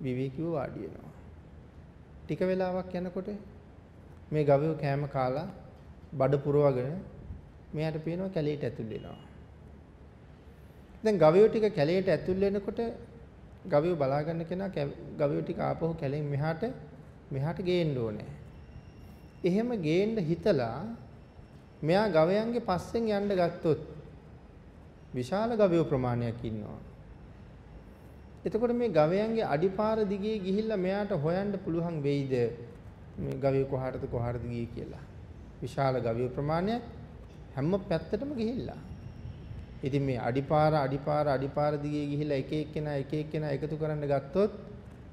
විවේකීව වාඩි වෙනවා. ටික වෙලාවක් යනකොට මේ ගවයෝ කෑම කාලා බඩ පුරවගෙන මෙයාට පේනවා කැලේට ඇතුල් වෙනවා. දැන් ගවයෝ ටික කැලේට ඇතුල් වෙනකොට ගවයෝ බලා ගන්න කෙනා ගවයෝ ටික ආපහු කැලෙන් මෙහාට මෙහාට ගේන්න ඕනේ. එහෙම ගේන්න හිතලා මෙයා ගවයන්ගේ පස්සෙන් යන්න ගත්තොත් විශාල ගවයෝ ප්‍රමාණයක් ඉන්නවා. එතකොට මේ ගවයන්ගේ අඩිපාර දිගේ ගිහිල්ලා මෙයාට හොයන්න පුළුවන් වෙයිද මේ ගවයෝ කොහාටද කොහාටද ගියේ කියලා. විශාල ගවයෝ ප්‍රමාණයක් හැම පැත්තටම ගිහිල්ලා. ඉතින් මේ අඩිපාර අඩිපාර අඩිපාර දිගේ ගිහිල්ලා එක එක්කෙනා එක එක්කෙනා එකතු කරන්න ගත්තොත්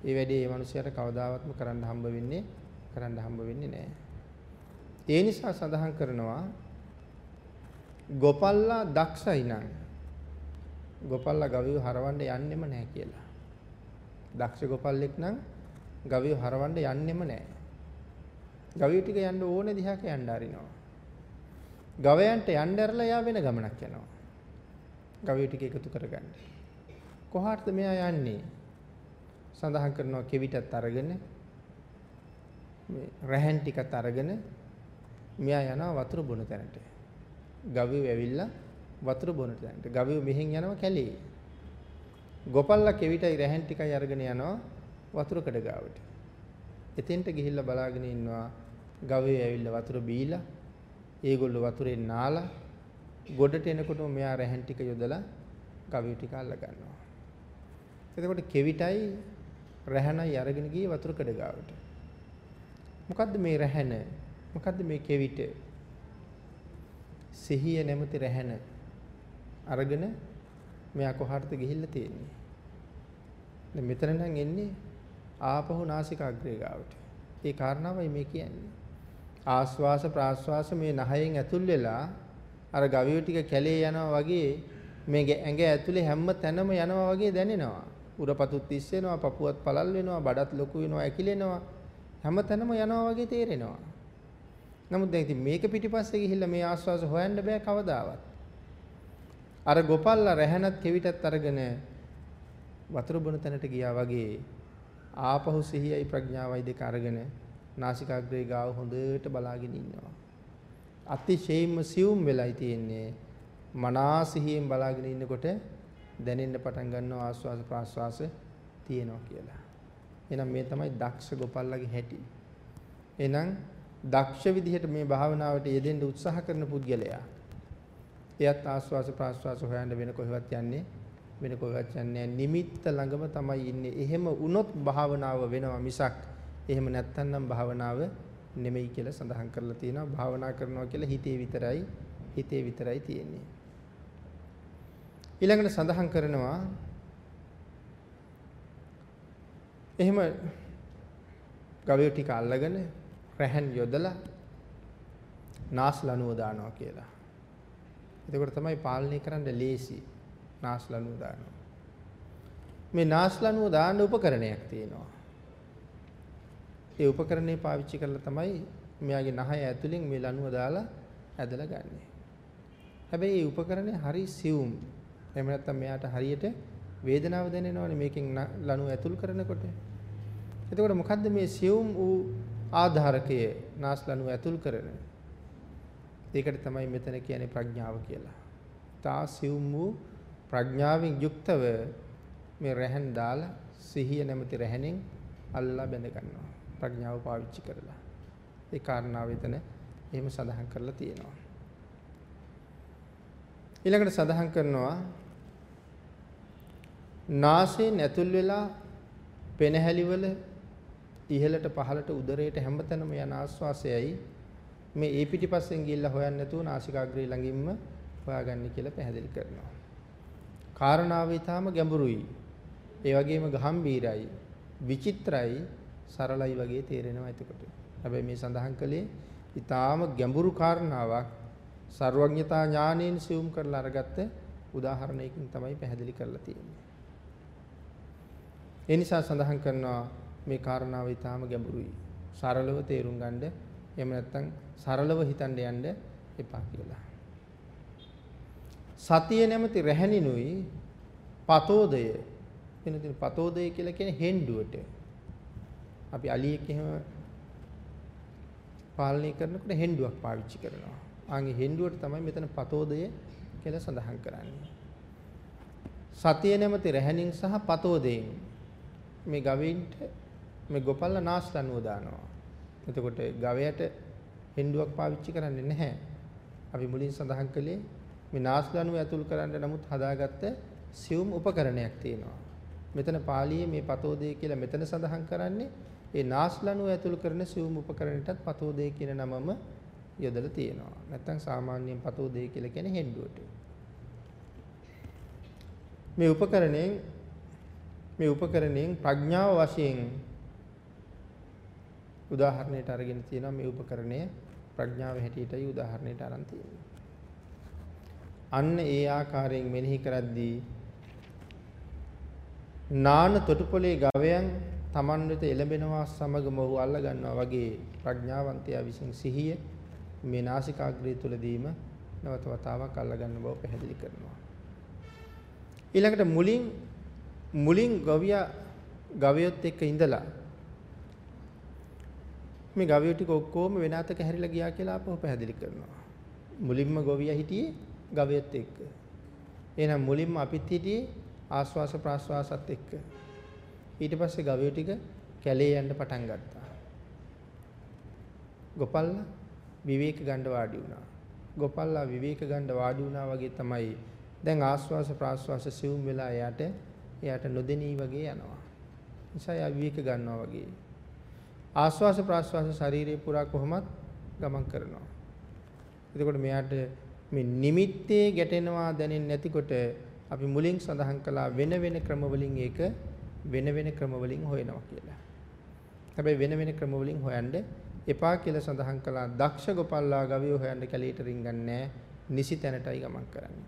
ඒ වැඩේ මේ මිනිහයාට කවදාවත්ම කරන්න හම්බ වෙන්නේ කරන්න හම්බ වෙන්නේ නැහැ. ඒ නිසා සඳහන් කරනවා ගොපල්ලා දක්ෂයි නම් ගොපල්ලා ගවිව හරවන්න යන්නෙම නැහැ කියලා. දක්ෂ ගොපල්ලෙක් නම් ගවිව හරවන්න යන්නෙම නැහැ. ගවිය ටික යන්න ඕනේ දිහාක යන්න අරිනවා. ගවයන්ට යන්න ඇරලා යා වෙන ගමනක් යනවා. ගවිය ටික එකතු කරගන්න. කොහාටද මෙයා යන්නේ? සඳහන් කරනවා කෙවිතත් අරගෙන මේ රැහන් ටිකත් අරගෙන මෙයා යනවා වතුර බොන තැනට. ගවිය ඇවිල්ලා වතුර බොන තැනට. ගවිය මෙහෙන් යනවා කැලේ. ගොපල්ලා කෙවිතයි රැහන් ටිකයි අරගෙන යනවා වතුර කඩ ගාවට. එතෙන්ට ගිහිල්ලා බලාගෙන ඉන්නවා ගවය ඇවිල්ලා වතුර බීලා ඒගොල්ලෝ වතුරෙන් නාලා ගොඩට එනකොටම මෙයා රැහන් ටික යොදලා ගවය ටික අල්ල ගන්නවා. එතකොට කෙවිතයි රැහනයි අරගෙන ගියේ වතුර කඩ ගාවට. මොකද්ද මේ රැහන? මොකද්ද මේ කෙවිත? සිහිය නැමැති රැහන අරගෙන මෙයා කොහාටද ගිහිල්ලා තියෙන්නේ? දැන් මෙතන නම් එන්නේ ආපහු නාසිකාග්‍රේ ගාවට. ඒ කාරණාවයි මේ කියන්නේ. ආස්වාස ප්‍රාස්වාස මේ නහයෙන් ඇතුල් වෙලා අර ගවිය ටික කැලේ යනවා වගේ මේ ඇඟ ඇතුලේ හැම තැනම යනවා වගේ දැනෙනවා. උරපතුත් තිස් වෙනවා, පපුවත් පළල් වෙනවා, බඩත් ලොකු වෙනවා, ඇකිලෙනවා. හැම තැනම යනවා වගේ තේරෙනවා. නමුත් දැන් ඉතින් මේක පිටිපස්සේ ගිහිල්ලා මේ ආස්වාස හොයන්න බෑ කවදාවත්. අර ගොපල්ලා රැහනත් කෙවිතත් අරගෙන වතුර බොන තැනට ගියා වගේ ආපහු සිහියයි ප්‍රඥාවයි දෙක අරගෙන නාසිකාග්‍රේ ගාව හොඳට බලාගෙන ඉන්නවා. අතිශයින්ම සියුම් වෙලයි තියෙන්නේ. මනා සිහියෙන් බලාගෙන ඉන්නකොට දැනෙන්න පටන් ගන්නවා ආස්වාස ප්‍රාස්වාස තියෙනවා කියලා. එහෙනම් මේ තමයි දක්ෂ ගොපල්ලගේ හැටි. එහෙනම් දක්ෂ විදිහට මේ භාවනාවට යෙදෙන්න උත්සාහ කරන පුද්ගලයා එයත් ආස්වාස ප්‍රාස්වාස හොයන්න වෙන කොහෙවත් යන්නේ වෙන කොහෙවත් යන්නේ නිමිත්ත ළඟම තමයි ඉන්නේ. එහෙම වුණොත් භාවනාව වෙනවා මිසක් එහෙම නැත්තම් භාවනාව නෙමෙයි කියලා සඳහන් කරලා තියෙනවා. භාවනා කරනවා කියලා හිතේ විතරයි හිතේ විතරයි තියෙන්නේ. ඊළඟට සඳහන් කරනවා එහෙම ගවය ටික අල්ලගෙන රැහන් යොදලා නාස්ලනුව දානවා කියලා. එතකොට තමයි පාලනය කරන්න ලේසි. නාස්ලනුව දානවා. මේ නාස්ලනුව දාන්න උපකරණයක් තියෙනවා. ඒ උපකරණේ පාවිච්චි කරලා තමයි මෙයාගේ නහය ඇතුලෙන් මේ ලනුව දාලා ඇදලා ගන්නෙ. හැබැයි මේ උපකරණය හරි සියුම්. එහෙම නැත්නම් මෙයාට හරියට වේදනාව දැනෙනවනේ මේකෙන් ලනුව ඇතුල් කරනකොට. එතකොට මොකද්ද මේ සියුම් වූ ආධාරකය නාස් ලනුව ඇතුල් කරන? ඒකට තමයි මෙතන කියන්නේ ප්‍රඥාව කියලා. තා සියුම් වූ ප්‍රඥාවෙන් යුක්තව මේ රැහන් දාලා සිහිය නැමැති රැහණෙන් අල්ලා බැඳ ගන්නවා. ප්‍රඥාව පාවිච්චි කරලා. ඒ කාරණාව එතන එහෙම සඳහන් කරලා තියෙනවා. ඊළඟට සඳහන් කරනවා නාසයෙන් ඇතුල් වෙලා පෙනහැලිවල ඉහළට පහළට උදරයට හැමතැනම යන ආස්වාසයයි මේ ඒ පිටිපස්සෙන් ගිහිල්ලා හොයන්න නැතුව නාසිකාග්‍රේ ළඟින්ම හොයාගන්න කියලා පැහැදිලි කරනවා. කාරණාව ඊටාම ගැඹුරුයි. ඒ වගේම ගම්බීරයි, විචිත්‍රයි, සරලයි වගේ තේරෙනවා එතකොට. හැබැයි මේ සඳහන් කළේ ඊටාම ගැඹුරු කාරණාවක් ਸਰවඥතා ඥානයෙන් සියුම් කරලා අරගත්ත උදාහරණයකින් තමයි පැහැදිලි කරලා තියෙන්නේ. ඒ නිසා සඳහන් කරනවා මේ කාරණාව ඊටාම ගැඹුරුයි. සරලව තේරුම් ගන්න එහෙම නැත්නම් සරලව හිතන්න යන්න එපා කියලා. සතිය නැමැති රැහැණිනුයි පතෝදය වෙනදින පතෝදය කියලා කියන්නේ හෙන්ඩුවට. අපි අලියෙක් එහෙම පාලනය කරනකොට හෙන්ඩුවක් පාවිච්චි කරනවා. ආන්ගේ හෙන්ඩුවට තමයි මෙතන පතෝදය කියලා සඳහන් කරන්නේ. සතිය නැමැති රැහැණින් සහ පතෝදයෙන් මේ ගවයින්ට මේ ගොපල්ලා නාස්ලනුව දානවා. එතකොට ගවයට හෙන්ඩුවක් පාවිච්චි කරන්නේ නැහැ. අපි මුලින් සඳහන් කළේ මේ නාස්ලනුව ඇතුල් කරන්න නමුත් හදාගත්ත සියුම් උපකරණයක් තියෙනවා. මෙතන පාළියේ මේ පතෝදේ කියලා මෙතන සඳහන් කරන්නේ ඒ නාස්ලනුව ඇතුල් කරන සියුම් උපකරණයටත් පතෝදේ කියන නමම යොදලා තියෙනවා. නැත්තම් සාමාන්‍යයෙන් පතෝදේ කියලා කියන්නේ හෙන්ඩුවට. මේ උපකරණයෙන් මේ උපකරණයෙන් ප්‍රඥාව වශයෙන් උදාහරණයට අරගෙන තියෙනවා මේ උපකරණය ප්‍රඥාව හැටියටයි උදාහරණයට අරන් තියෙන්නේ. අන්න ඒ ආකාරයෙන් මෙනෙහි කරද්දී නාන තොටුපොලේ ගවයන් Taman වෙත එළඹෙනවා සමගම ඔහු අල්ල ගන්නවා වගේ ප්‍රඥාවන්තයා විසින් සිහිය මේ නාසිකාග්‍රය තුලදීම නැවත වතාවක් අල්ල ගන්න බව පැහැදිලි කරනවා. ඊළඟට මුලින් මුලින් ගවියා ගවයොත් එක්ක ඉඳලා මේ ගවයෝ ටික ඔක්කොම වෙන අතක හැරිලා ගියා කියලා අපව පැහැදිලි කරනවා. මුලින්ම ගොවියා හිටියේ ගවයත් එක්ක. එහෙනම් මුලින්ම අපිත් හිටියේ ආස්වාස ප්‍රාස්වාසත් එක්ක. ඊට පස්සේ ගවයෝ ටික කැලේ යන්න පටන් ගත්තා. ගොපල්ලා විවේක ගන්න වාඩි වුණා. ගොපල්ලා විවේක ගන්න වාඩි වුණා වගේ තමයි දැන් ආස්වාස ප්‍රාස්වාස සිවුම් වෙලා එයාට එයාට නොදෙනී වගේ යනවා. නිසා එයා විවේක ගන්නවා වගේ. ආස්වාස ප්‍රාස්වාස ශරීරේ පුරා කොහොමත් ගමන් කරනවා. එතකොට මෙයාට මේ නිමිත්තේ ගැටෙනවා දැනෙන්නේ නැතිකොට අපි මුලින් සඳහන් කළා වෙන වෙන ක්‍රම වලින් ඒක වෙන වෙන ක්‍රම වලින් හොයනවා කියලා. හැබැයි වෙන වෙන ක්‍රම වලින් හොයන්න එපා කියලා සඳහන් කළා. දක්ෂ ගොපල්ලා ගවිය හොයන්න කැලීට රින්ගන්නේ නිසි තැනටයි ගමන් කරන්නේ.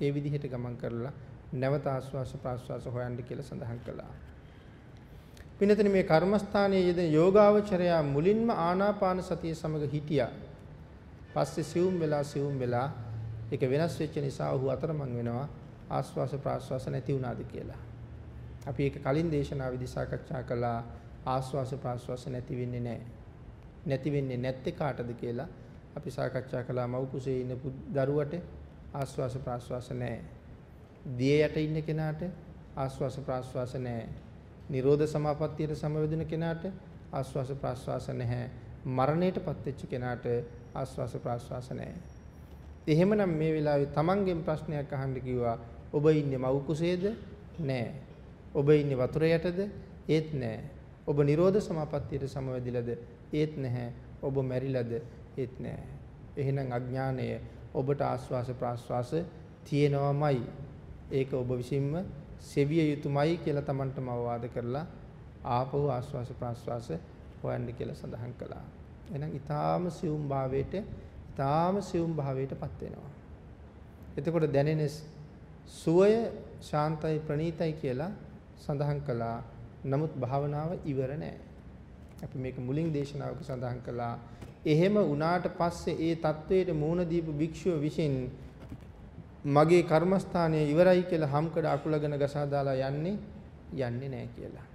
ඒ විදිහට ගමන් කරලා නැවත ආස්වාස ප්‍රාස්වාස හොයන්න කියලා සඳහන් කළා. පින්නතන මේ කර්මස්ථානයේ යෙදෙන යෝගාවචරයා මුලින්ම ආනාපාන සතිය සමග හිටියා. පස්සේ සිවුම් වෙලා සිවුම් වෙලා ඒක වෙනස් වෙච්ච නිසා ඔහු අතරමං වෙනවා ආස්වාස ප්‍රාස්වාස නැති වුණාද කියලා. අපි ඒක කලින් දේශනාවේදී සාකච්ඡා කළා ආස්වාස ප්‍රාස්වාස නැති වෙන්නේ නැහැ. නැති වෙන්නේ නැත්තේ කාටද කියලා අපි සාකච්ඡා කළා මව් කුසේ ඉන්න දරුවට ආස්වාස ප්‍රාස්වාස නැහැ. දිය යට ඉන්න කෙනාට ආස්වාස ප්‍රාස්වාස නැහැ. නිරෝධ සමාපත්තියට සමවැදුන කෙනාට ආස්වාස ප්‍රාස්වාස නැහැ. මරණයටපත් වෙච්ච කෙනාට ආස්වාස ප්‍රාස්වාස නැහැ. එහෙමනම් මේ වෙලාවේ තමන්ගෙන් ප්‍රශ්නයක් අහන්න කිව්වා ඔබ ඉන්නේ මව් කුසේද? නැහැ. ඔබ ඉන්නේ වතුර යටද? ඒත් නැහැ. ඔබ නිරෝධ සමාපත්තියට සමවැදිලාද? ඒත් නැහැ. ඔබ මැරිලාද? ඒත් නැහැ. එහෙනම් අඥානය ඔබට ආස්වාස ප්‍රාස්වාස තියෙනවමයි. ඒක ඔබ විසින්ම සෙවිය යුතුමයි කියලා Tamanටම අවවාද කරලා ආපහු ආශ්වාස ප්‍රශ්වාස හොයන්න කියලා සඳහන් කළා. එහෙනම් ඊටාම සියුම් භාවයට ඊටාම සියුම් භාවයටපත් වෙනවා. එතකොට දැනෙන සුවය ශාන්තයි ප්‍රණීතයි කියලා සඳහන් කළා. නමුත් භාවනාව ඉවර නෑ. අපි මේක මුලින් දේශනාවක සඳහන් කළා. එහෙම වුණාට පස්සේ ඒ தത്വයට මූණ දීපු භික්ෂුව විසින් මගේ කර්මස්ථානය ඉවරයි කියලා හම්කඩ අකුලගෙන ගසා දාලා යන්නේ යන්නේ නැහැ කියලා.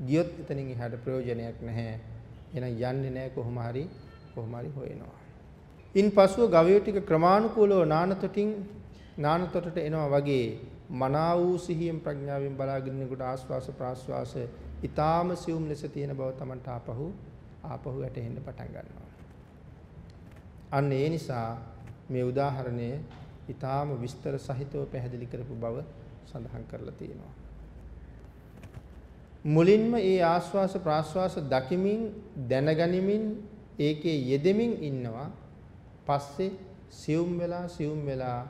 ගියොත් එතනින් එහාට ප්‍රයෝජනයක් නැහැ. එහෙනම් යන්නේ නැහැ කොහොම හරි කොහොම හරි හොයනවා. ඉන්පසුව ගවය ටික ක්‍රමානුකූලව නානතොටින් නානතොටට එනවා වගේ මනා වූ සිහියෙන් ප්‍රඥාවෙන් බලාගෙන ඉන්නකොට ආස්වාස ප්‍රාස්වාස ඊ타ම සියුම් ලෙස තියෙන බව Tamanට ආපහු ආපහු වැටෙන්න පටන් ගන්නවා. අන්න ඒ නිසා මේ උදාහරණය ඊටාම විස්තර සහිතව පැහැදිලි කරපු බව සඳහන් කරලා තියෙනවා. මුලින්ම ඒ ආස්වාස ප්‍රාස්වාස දකිමින් දැනගනිමින් ඒකේ යෙදෙමින් ඉන්නවා. පස්සේ සියුම් වෙලා සියුම් වෙලා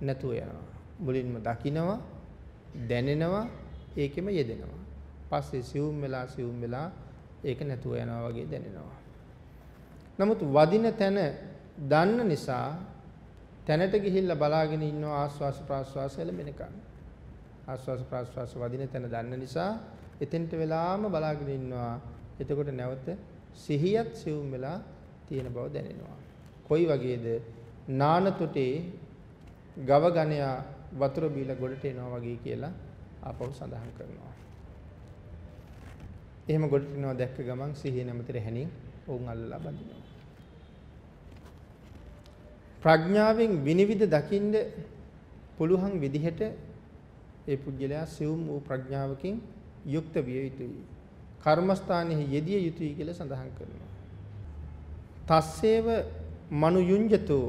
නැතුව යනවා. මුලින්ම දකිනවා දැනෙනවා ඒකෙම යෙදෙනවා. පස්සේ සියුම් වෙලා සියුම් වෙලා ඒක නැතුව යනවා වගේ දැනෙනවා. නමුත් වදින තැන දන්න නිසා තැනට ගිහිල්ලා බලාගෙන ඉන්නවා ආස්වාස ප්‍රාස්වාස එළමෙනකන්. ආස්වාස ප්‍රාස්වාස වදින තැන දන්න නිසා එතෙන්ට වෙලාම බලාගෙන ඉන්නවා. එතකොට නැවත සිහියත් සිවුම් වෙලා තියෙන බව දැනෙනවා. කොයි වගේද? නානතුටේ ගව ගණයා වතුර බීලා ගොඩට එනවා වගේ කියලා ආපහු සඳහන් කරනවා. එහෙම ගොඩට එනවා දැක්ක ගමන් සිහිය නැමැති රැහෙනින් වුන් අල්ලලා බඳිනවා. ප්‍රඥාවෙන් විනිවිද දකින්න පුළුවන් විදිහට ඒ පුජ්‍යලයා සිවුම් වූ ප්‍රඥාවකින් යුක්ත විය යුතුයි. කර්මස්ථානයේ යෙදිය යුතුයි කියලා සඳහන් කරනවා. තස්සේව මනු යුඤ්ජතෝ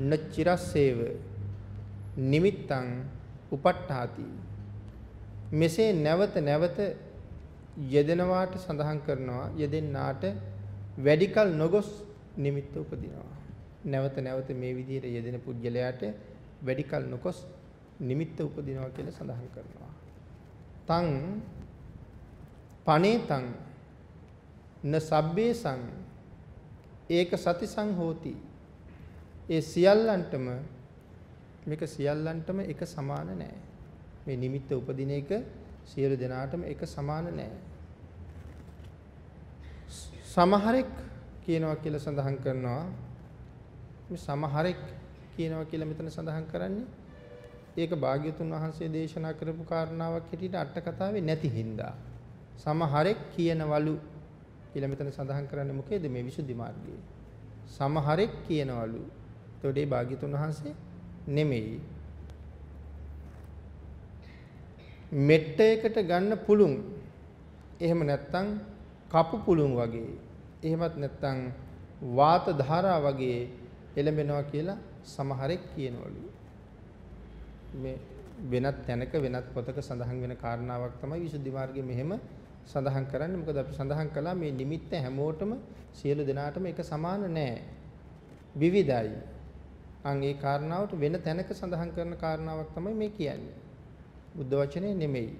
නච්චිරස්සේව නිමිත්තං උපට්ඨාති මෙසේ නැවත නැවත යෙදෙනවාට සඳහන් කරනවා යෙදෙන්නාට වැඩිකල් නොගොස් නිමිත්ත උපදිනවා. නැවත නැවත මේ විදිහට යෙදෙන පුද්ගලයාට වැඩි කල නොකොස් නිමිත්ත උපදිනවා කියලා සඳහන් කරනවා. තං පනේතං න සබ්බේසං ඒක සතිසං හෝති. ඒ සියල්ලන්ටම මේක සියල්ලන්ටම එක සමාන නෑ. මේ නිමිත්ත උපදින එක සියලු දෙනාටම එක සමාන නෑ. සමහරෙක් කියනවා කියලා සඳහන් කරනවා. මේ සමහරෙක් කියනවා කියලා මෙතන සඳහන් කරන්නේ. ඒක භාග්‍යතුන් වහන්සේ දේශනා කරපු කාරණාවක් හැටියට අට කතාවේ නැති හින්දා. සමහරෙක් කියනවලු කියලා මෙතන සඳහන් කරන්නේ මොකේද මේ විසුද්ධි මාර්ගයේ? සමහරෙක් කියනවලු. එතකොට ඒ භාග්‍යතුන් වහන්සේ නෙමෙයි. මෙට්ටයකට ගන්න පුළුන්. එහෙම නැත්නම් කපු පුළුන් වගේ. එහෙමත් නැත්නම් වාත ධාරා වගේ එළඹෙනවා කියලා සමහරෙක් කියනවලු මේ වෙනත් තැනක වෙනත් පොතක සඳහන් වෙන කාරණාවක් තමයි විසුද්ධි මාර්ගයේ මෙහෙම සඳහන් කරන්නේ. මොකද අපි සඳහන් කළා මේ නිමිත්ත හැමෝටම සියලු දෙනාටම එක සමාන නෑ. විවිධයි. අන් ඒ කාරණාවට වෙන තැනක සඳහන් කරන කාරණාවක් තමයි මේ කියන්නේ. බුද්ධ වචනේ නෙමෙයි.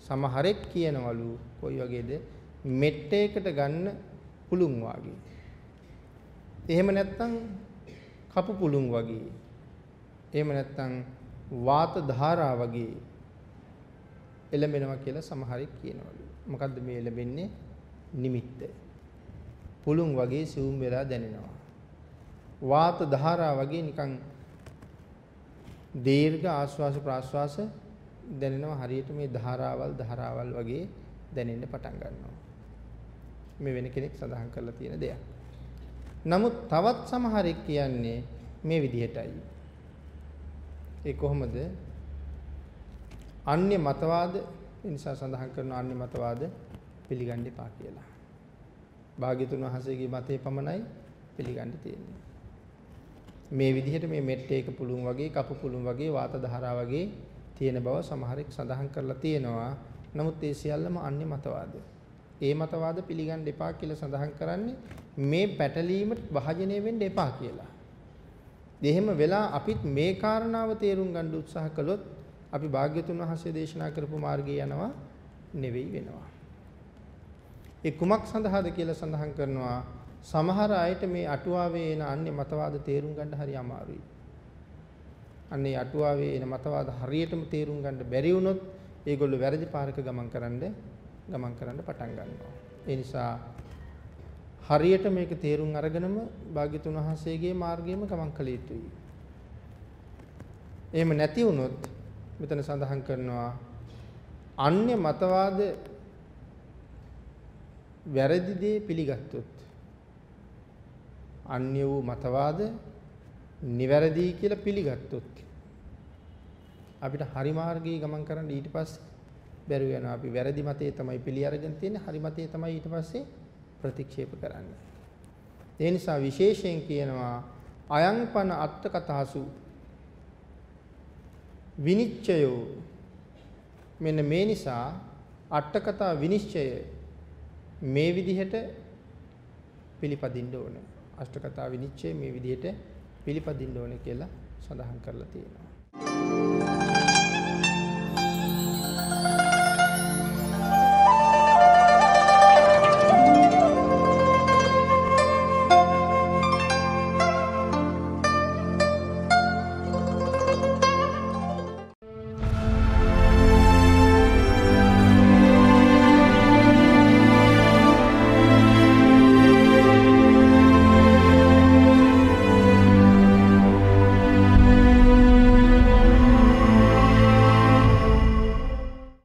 සමහරෙක් කියනවලු කොයි වගේද මෙට්ටයකට ගන්න පුළුන් වාගේ. එහෙම නැත්නම් කපු පුළුන් වගේ. එහෙම නැත්නම් වාත ධාරා වගේ එළඹෙනවා කියලා සමහරෙක් කියනවලු. මොකද්ද මේ එළඹෙන්නේ? නිමිත්ත. පුළුන් වගේ සිවුම් වෙලා දැනෙනවා. වාත ධාරා වගේ නිකන් දීර්ඝ ආශ්වාස ප්‍රාශ්වාස දැනෙනවා හරියට මේ ධාරාවල් ධාරාවල් වගේ දැනෙන්න පටන් ගන්නවා. මේ වෙන කෙනෙක් සඳහන් කරලා තියෙන දෙයක්. නමුත් තවත් සමහරෙක් කියන්නේ මේ විදිහටයි. ඒ කොහොමද? අන්‍ය මතවාද නිසා සඳහන් කරන අන්‍ය මතවාද පිළිගන්න එපා කියලා. භාග්‍යතුන් වහන්සේගේ මතේ පමණයි පිළිගන්න තියෙන්නේ. මේ විදිහට මේ මෙට් එක පුළුන් වගේ කපු පුළුන් වගේ වාත ධාරා වගේ තියෙන බව සමහරෙක් සඳහන් කරලා තියෙනවා. නමුත් ඒ සියල්ලම අන්‍ය මතවාද. ඒ මතවාද පිළිගන්න එපා කියලා සඳහන් කරන්නේ මේ පැටලීමට භාජනය වෙන්න එපා කියලා. එහෙම වෙලා අපිත් මේ කාරණාව තේරුම් ගන්න උත්සාහ කළොත් අපි භාග්‍යතුන් වහන්සේ දේශනා කරපු මාර්ගයේ යනවා නෙවෙයි වෙනවා. ඒ කුමක් සඳහාද කියලා සඳහන් කරනවා සමහර අයට මේ අටුවාවේ එන අන්නේ මතවාද තේරුම් ගන්න හරි අමාරුයි. අන්නේ අටුවාවේ එන මතවාද හරියටම තේරුම් ගන්න බැරි වුණොත් ඒගොල්ලෝ වැරදි පාරක ගමන් කරන්න ගමන් කරන්න පටන් ගන්නවා. ඒ නිසා හරියට මේක තේරුම් අරගෙනම භාග්‍යතුන් වහන්සේගේ මාර්ගයේම ගමන් කළ යුතුයි. එහෙම නැති වුණොත් මෙතන සඳහන් කරනවා අන්‍ය මතවාද වැරදි දේ පිළිගත්තොත් අන්‍ය වූ මතවාද නිවැරදි කියලා පිළිගත්තොත් අපිට හරි මාර්ගයේ ගමන් කරන්න ඊට පස්සේ බැරුව යනවා. අපි වැරදි මතේ තමයි පිළි අරගෙන තියෙන්නේ. හරි මතේ තමයි ඊට පස්සේ ප්‍රතික්ෂේප කරන්නේ. ඒ නිසා විශේෂයෙන් කියනවා අයංපන අත්ත කතාසු විනිශ්චයෝ මෙන්න මේ නිසා අට කතා විනිශ්චය මේ විදිහට පිළිපදින්න ඕනේ. අෂ්ට කතා විනිශ්චය මේ විදිහට පිළිපදින්න ඕනේ කියලා සඳහන් කරලා තියෙනවා.